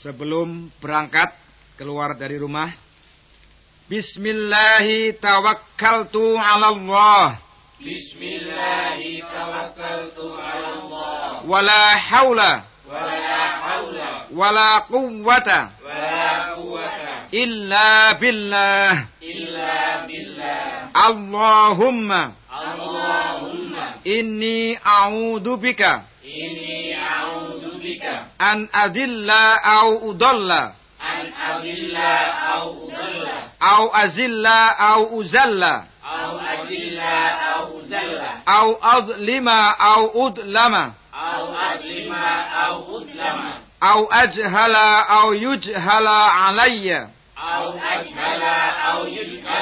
sebelum berangkat keluar dari rumah. Bismillahi tawakkaltu ala Allah. Bismillahi tawakkaltu ala Allah. Wala hawla Wala hawla wala quwwata wala quwwata illa billah. illa billah. Allahumma Allahumma inni a'udzu bika inni أن أذل أو أضل. أن أذل أو أضل. أو أَذِلَّ أو أزل أو أذل أو أزل أو أظلم أو أظلم. أو أظلم أو أظلم. أو أجهل أو يجهل علي. أو أجهل أو يجهل.